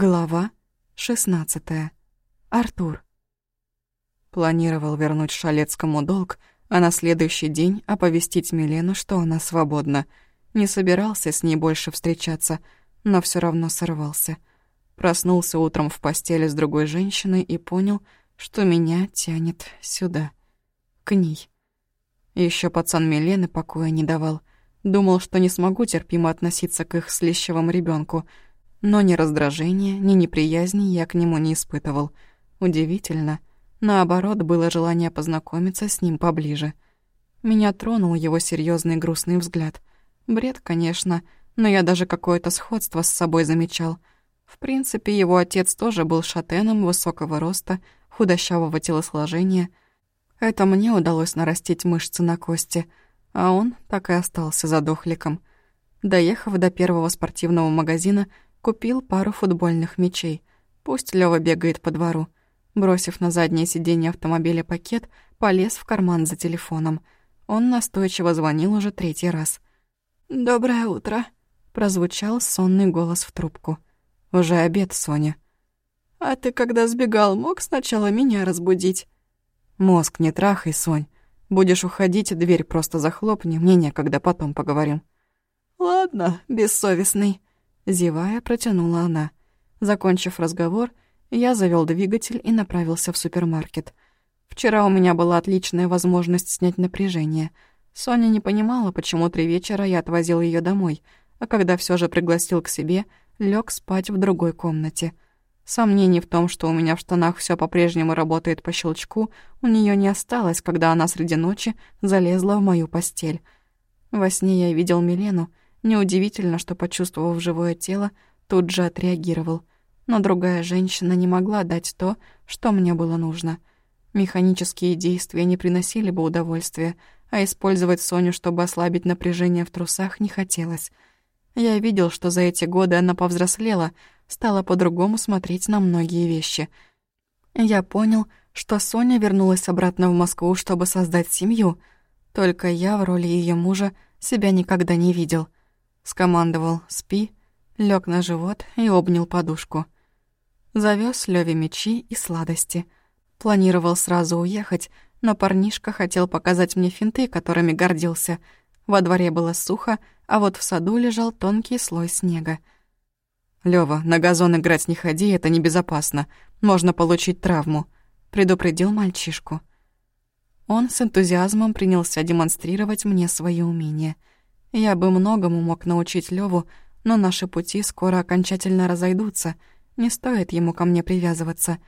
Глава 16. Артур. Планировал вернуть Шалецкому долг, а на следующий день оповестить Милену, что она свободна. Не собирался с ней больше встречаться, но все равно сорвался. Проснулся утром в постели с другой женщиной и понял, что меня тянет сюда, к ней. Еще пацан Милены покоя не давал. Думал, что не смогу терпимо относиться к их слещевому ребенку, но ни раздражения, ни неприязни я к нему не испытывал. Удивительно. Наоборот, было желание познакомиться с ним поближе. Меня тронул его серьезный грустный взгляд. Бред, конечно, но я даже какое-то сходство с собой замечал. В принципе, его отец тоже был шатеном высокого роста, худощавого телосложения. Это мне удалось нарастить мышцы на кости, а он так и остался задохликом. Доехав до первого спортивного магазина, Купил пару футбольных мячей. Пусть Лёва бегает по двору. Бросив на заднее сиденье автомобиля пакет, полез в карман за телефоном. Он настойчиво звонил уже третий раз. «Доброе утро», — прозвучал сонный голос в трубку. «Уже обед, Соня». «А ты, когда сбегал, мог сначала меня разбудить?» «Мозг не трахай, Сонь. Будешь уходить, дверь просто захлопни, мне некогда, потом поговорим». «Ладно, бессовестный», Зевая, протянула она. Закончив разговор, я завёл двигатель и направился в супермаркет. Вчера у меня была отличная возможность снять напряжение. Соня не понимала, почему три вечера я отвозил её домой, а когда всё же пригласил к себе, лёг спать в другой комнате. Сомнений в том, что у меня в штанах всё по-прежнему работает по щелчку, у неё не осталось, когда она среди ночи залезла в мою постель. Во сне я видел Милену, Неудивительно, что, почувствовав живое тело, тут же отреагировал. Но другая женщина не могла дать то, что мне было нужно. Механические действия не приносили бы удовольствия, а использовать Соню, чтобы ослабить напряжение в трусах, не хотелось. Я видел, что за эти годы она повзрослела, стала по-другому смотреть на многие вещи. Я понял, что Соня вернулась обратно в Москву, чтобы создать семью. Только я в роли ее мужа себя никогда не видел — Скомандовал «спи», лег на живот и обнял подушку. Завез Леве мечи и сладости. Планировал сразу уехать, но парнишка хотел показать мне финты, которыми гордился. Во дворе было сухо, а вот в саду лежал тонкий слой снега. «Лёва, на газон играть не ходи, это небезопасно. Можно получить травму», — предупредил мальчишку. Он с энтузиазмом принялся демонстрировать мне свои умения — я бы многому мог научить Леву, но наши пути скоро окончательно разойдутся. Не стоит ему ко мне привязываться.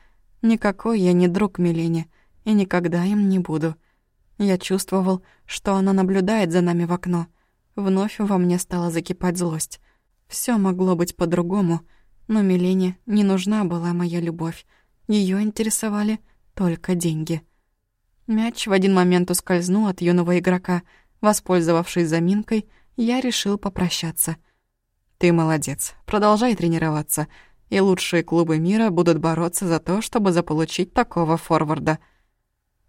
Никакой я не друг Милене, и никогда им не буду. Я чувствовал, что она наблюдает за нами в окно. Вновь во мне стала закипать злость. Все могло быть по-другому, но Милене не нужна была моя любовь. Ее интересовали только деньги. Мяч в один момент ускользнул от юного игрока — Воспользовавшись заминкой, я решил попрощаться. «Ты молодец. Продолжай тренироваться, и лучшие клубы мира будут бороться за то, чтобы заполучить такого форварда.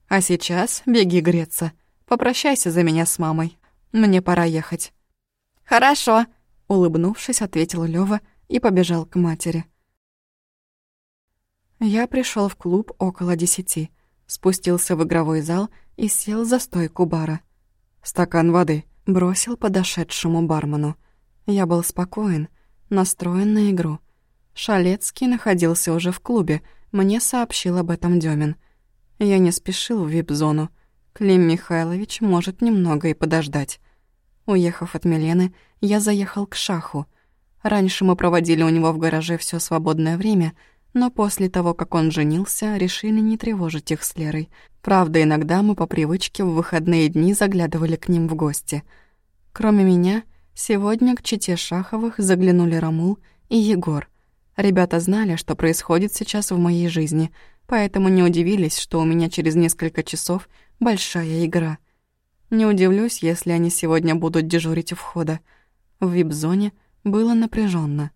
А сейчас беги греться. Попрощайся за меня с мамой. Мне пора ехать». «Хорошо», — улыбнувшись, ответил Лёва и побежал к матери. Я пришел в клуб около десяти, спустился в игровой зал и сел за стойку бара. «Стакан воды», — бросил подошедшему бармену. Я был спокоен, настроен на игру. Шалецкий находился уже в клубе, мне сообщил об этом Демин. Я не спешил в вип-зону. Клим Михайлович может немного и подождать. Уехав от Милены, я заехал к Шаху. Раньше мы проводили у него в гараже все свободное время — но после того, как он женился, решили не тревожить их с Лерой. Правда, иногда мы по привычке в выходные дни заглядывали к ним в гости. Кроме меня, сегодня к чете Шаховых заглянули Рамул и Егор. Ребята знали, что происходит сейчас в моей жизни, поэтому не удивились, что у меня через несколько часов большая игра. Не удивлюсь, если они сегодня будут дежурить у входа. В вип-зоне было напряженно.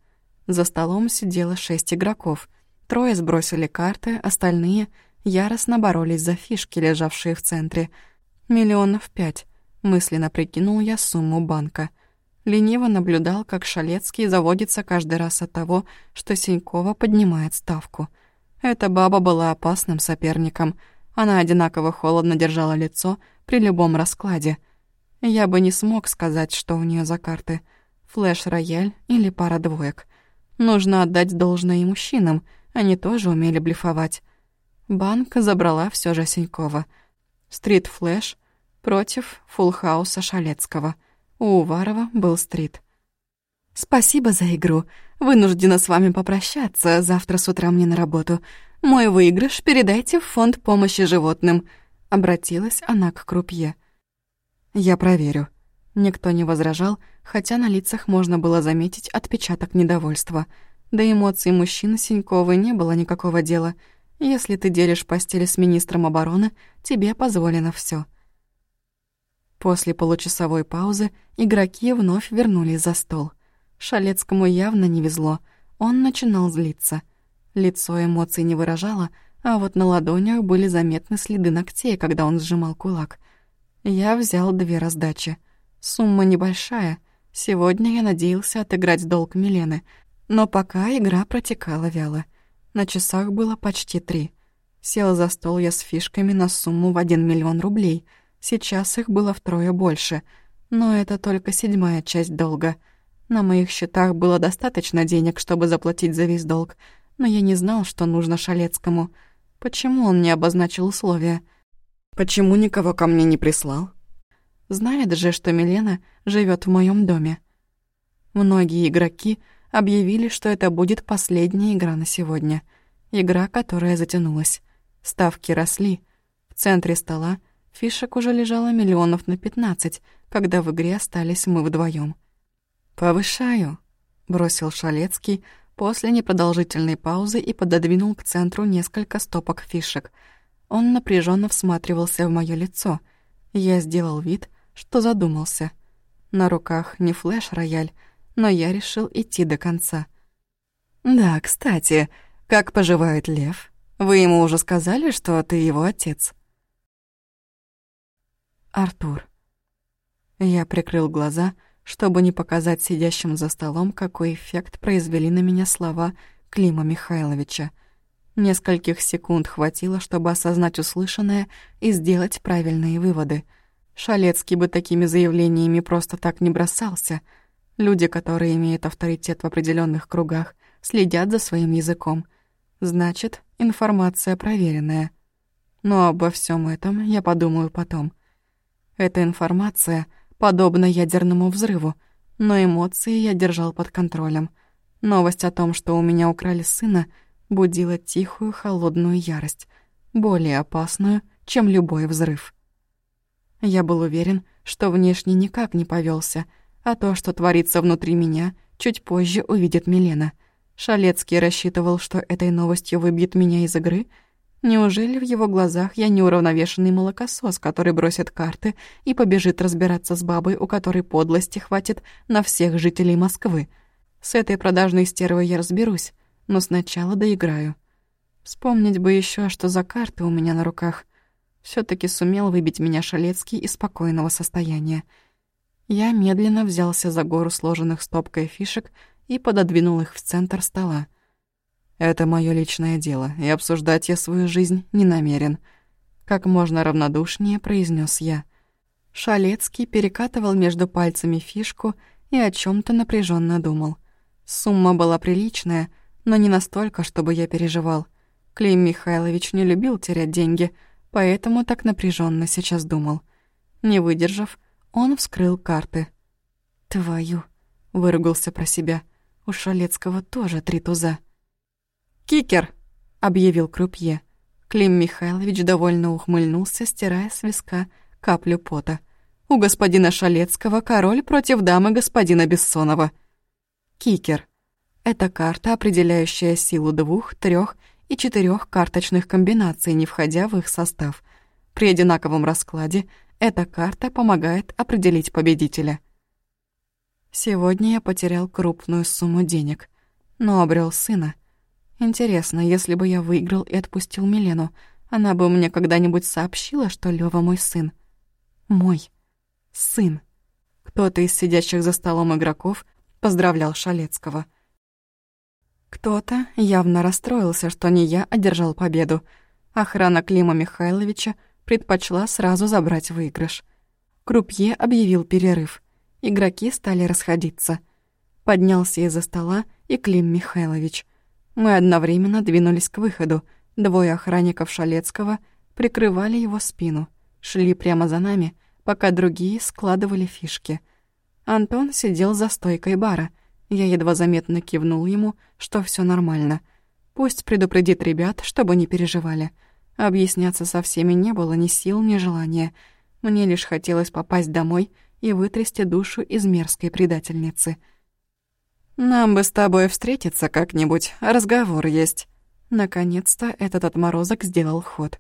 За столом сидело шесть игроков — Трое сбросили карты, остальные яростно боролись за фишки, лежавшие в центре. Миллионов пять. Мысленно прикинул я сумму банка. Лениво наблюдал, как Шалецкий заводится каждый раз от того, что Синькова поднимает ставку. Эта баба была опасным соперником. Она одинаково холодно держала лицо при любом раскладе. Я бы не смог сказать, что у нее за карты. Флэш-рояль или пара двоек. Нужно отдать должное и мужчинам, они тоже умели блефовать. Банк забрала все же Синькова. Стрит-флэш против фулхауса Шалецкого — у Уварова был стрит. «Спасибо за игру. Вынуждена с вами попрощаться. Завтра с утра мне на работу. Мой выигрыш передайте в фонд помощи животным». Обратилась она к крупье. «Я проверю». Никто не возражал, хотя на лицах можно было заметить отпечаток недовольства. До эмоций мужчин Синьковой не было никакого дела. Если ты делишь постель с министром обороны, тебе позволено все. После получасовой паузы игроки вновь вернулись за стол. Шалецкому явно не везло, он начинал злиться. Лицо эмоций не выражало, а вот на ладонях были заметны следы ногтей, когда он сжимал кулак. Я взял две раздачи. Сумма небольшая. Сегодня я надеялся отыграть долг Милены, но пока игра протекала вяло. На часах было почти три. Сел за стол я с фишками на сумму в один миллион рублей — Сейчас их было втрое больше, но это только седьмая часть долга. На моих счетах было достаточно денег, чтобы заплатить за весь долг, но я не знал, что нужно Шалецкому. Почему он не обозначил условия? Почему никого ко мне не прислал? Знает же, что Милена живет в моем доме. Многие игроки объявили, что это будет последняя игра на сегодня. Игра, которая затянулась. Ставки росли. В центре стола Фишек уже лежало миллионов на пятнадцать, когда в игре остались мы вдвоем. «Повышаю», — бросил Шалецкий после непродолжительной паузы и пододвинул к центру несколько стопок фишек. Он напряженно всматривался в моё лицо. Я сделал вид, что задумался. На руках не флеш-рояль, но я решил идти до конца. «Да, кстати, как поживает Лев? Вы ему уже сказали, что ты его отец?» Артур. Я прикрыл глаза, чтобы не показать сидящим за столом, какой эффект произвели на меня слова Клима Михайловича. Нескольких секунд хватило, чтобы осознать услышанное и сделать правильные выводы. Шалецкий бы такими заявлениями просто так не бросался. Люди, которые имеют авторитет в определенных кругах, следят за своим языком. Значит, информация проверенная. Но обо всем этом я подумаю потом — эта информация подобна ядерному взрыву, но эмоции я держал под контролем. Новость о том, что у меня украли сына, будила тихую холодную ярость, более опасную, чем любой взрыв. Я был уверен, что внешне никак не повелся, а то, что творится внутри меня, чуть позже увидит Милена. Шалецкий рассчитывал, что этой новостью выбьет меня из игры — Неужели в его глазах я неуравновешенный молокосос, который бросит карты и побежит разбираться с бабой, у которой подлости хватит на всех жителей Москвы? С этой продажной стервой я разберусь, но сначала доиграю. Вспомнить бы еще, что за карты у меня на руках. все таки сумел выбить меня Шалецкий из спокойного состояния. Я медленно взялся за гору сложенных стопкой фишек и пододвинул их в центр стола. Это мое личное дело, и обсуждать я свою жизнь не намерен. Как можно равнодушнее произнес я. Шалецкий перекатывал между пальцами фишку и о чем то напряженно думал. Сумма была приличная, но не настолько, чтобы я переживал. Клим Михайлович не любил терять деньги, поэтому так напряженно сейчас думал. Не выдержав, он вскрыл карты. «Твою!» — выругался про себя. У Шалецкого тоже три туза. «Кикер!» — объявил крупье. Клим Михайлович довольно ухмыльнулся, стирая с виска каплю пота. «У господина Шалецкого король против дамы господина Бессонова». Кикер. Это карта, определяющая силу двух, трех и четырех карточных комбинаций, не входя в их состав. При одинаковом раскладе эта карта помогает определить победителя. Сегодня я потерял крупную сумму денег, но обрел сына — Интересно, если бы я выиграл и отпустил Милену, она бы мне когда-нибудь сообщила, что Лёва мой сын. Мой сын. Кто-то из сидящих за столом игроков поздравлял Шалецкого. Кто-то явно расстроился, что не я одержал победу. Охрана Клима Михайловича предпочла сразу забрать выигрыш. Крупье объявил перерыв. Игроки стали расходиться. Поднялся из-за стола и Клим Михайлович. Мы одновременно двинулись к выходу. Двое охранников Шалецкого прикрывали его спину. Шли прямо за нами, пока другие складывали фишки. Антон сидел за стойкой бара. Я едва заметно кивнул ему, что все нормально. Пусть предупредит ребят, чтобы не переживали. Объясняться со всеми не было ни сил, ни желания. Мне лишь хотелось попасть домой и вытрясти душу из мерзкой предательницы. «Нам бы с тобой встретиться как-нибудь, разговор есть». Наконец-то этот отморозок сделал ход.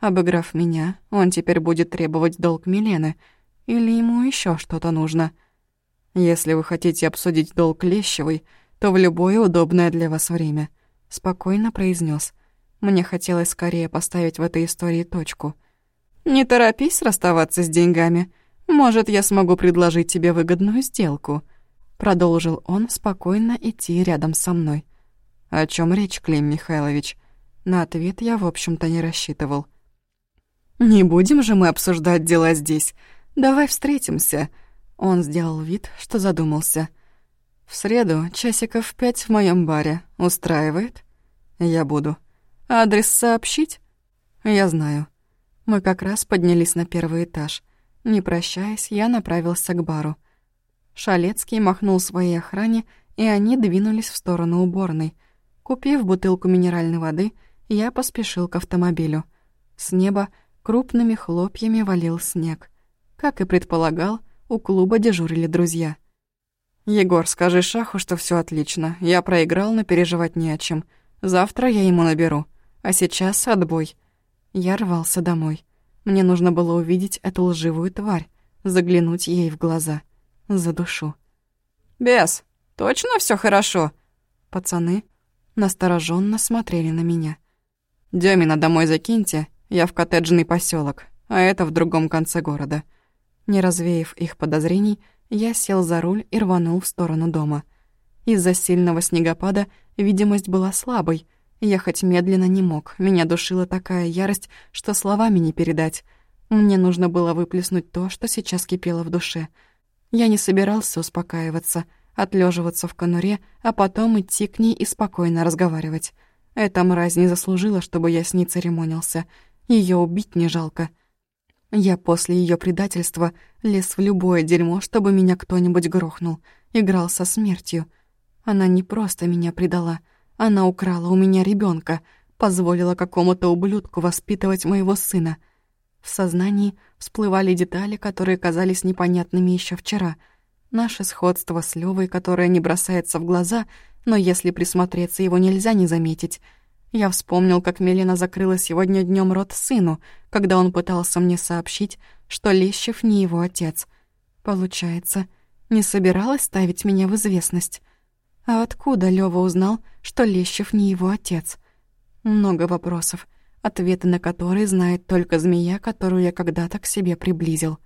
Обыграв меня, он теперь будет требовать долг Милены. Или ему еще что-то нужно. Если вы хотите обсудить долг Лещевой, то в любое удобное для вас время. Спокойно произнес. Мне хотелось скорее поставить в этой истории точку. «Не торопись расставаться с деньгами. Может, я смогу предложить тебе выгодную сделку», продолжил он спокойно идти рядом со мной. «О чем речь, Клим Михайлович?» На ответ я, в общем-то, не рассчитывал. «Не будем же мы обсуждать дела здесь. Давай встретимся». Он сделал вид, что задумался. «В среду часиков пять в моем баре. Устраивает?» «Я буду». Адрес сообщить? Я знаю. Мы как раз поднялись на первый этаж. Не прощаясь, я направился к бару. Шалецкий махнул своей охране, и они двинулись в сторону уборной. Купив бутылку минеральной воды, я поспешил к автомобилю. С неба крупными хлопьями валил снег. Как и предполагал, у клуба дежурили друзья. «Егор, скажи Шаху, что все отлично. Я проиграл, но переживать не о чем. Завтра я ему наберу. А сейчас отбой. Я рвался домой. Мне нужно было увидеть эту лживую тварь, заглянуть ей в глаза. За душу. «Бес, точно все хорошо?» Пацаны настороженно смотрели на меня. «Дёмина домой закиньте, я в коттеджный поселок, а это в другом конце города». Не развеяв их подозрений, я сел за руль и рванул в сторону дома. Из-за сильного снегопада видимость была слабой, Ехать медленно не мог. Меня душила такая ярость, что словами не передать. Мне нужно было выплеснуть то, что сейчас кипело в душе. Я не собирался успокаиваться, отлеживаться в конуре, а потом идти к ней и спокойно разговаривать. Эта мразь не заслужила, чтобы я с ней церемонился. Ее убить не жалко. Я после ее предательства лез в любое дерьмо, чтобы меня кто-нибудь грохнул. Играл со смертью. Она не просто меня предала — она украла у меня ребенка, позволила какому-то ублюдку воспитывать моего сына. В сознании всплывали детали, которые казались непонятными еще вчера. Наше сходство с Левой, которое не бросается в глаза, но если присмотреться, его нельзя не заметить. Я вспомнил, как Мелина закрыла сегодня днем рот сыну, когда он пытался мне сообщить, что Лещев не его отец. Получается, не собиралась ставить меня в известность. А откуда Лёва узнал, что Лещев не его отец? Много вопросов, ответы на которые знает только змея, которую я когда-то к себе приблизил.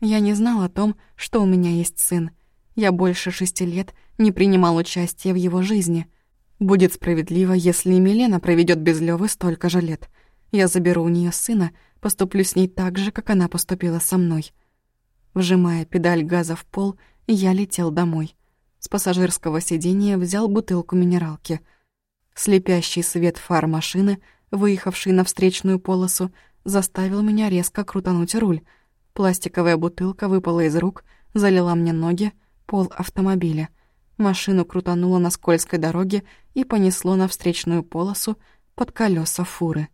Я не знал о том, что у меня есть сын. Я больше шести лет не принимал участия в его жизни. Будет справедливо, если Милена проведет без Лёвы столько же лет. Я заберу у нее сына, поступлю с ней так же, как она поступила со мной. Вжимая педаль газа в пол, я летел домой. С пассажирского сиденья взял бутылку минералки. Слепящий свет фар машины, выехавший на встречную полосу, заставил меня резко крутануть руль. Пластиковая бутылка выпала из рук, залила мне ноги, пол автомобиля. Машину крутануло на скользкой дороге и понесло на встречную полосу под колеса фуры.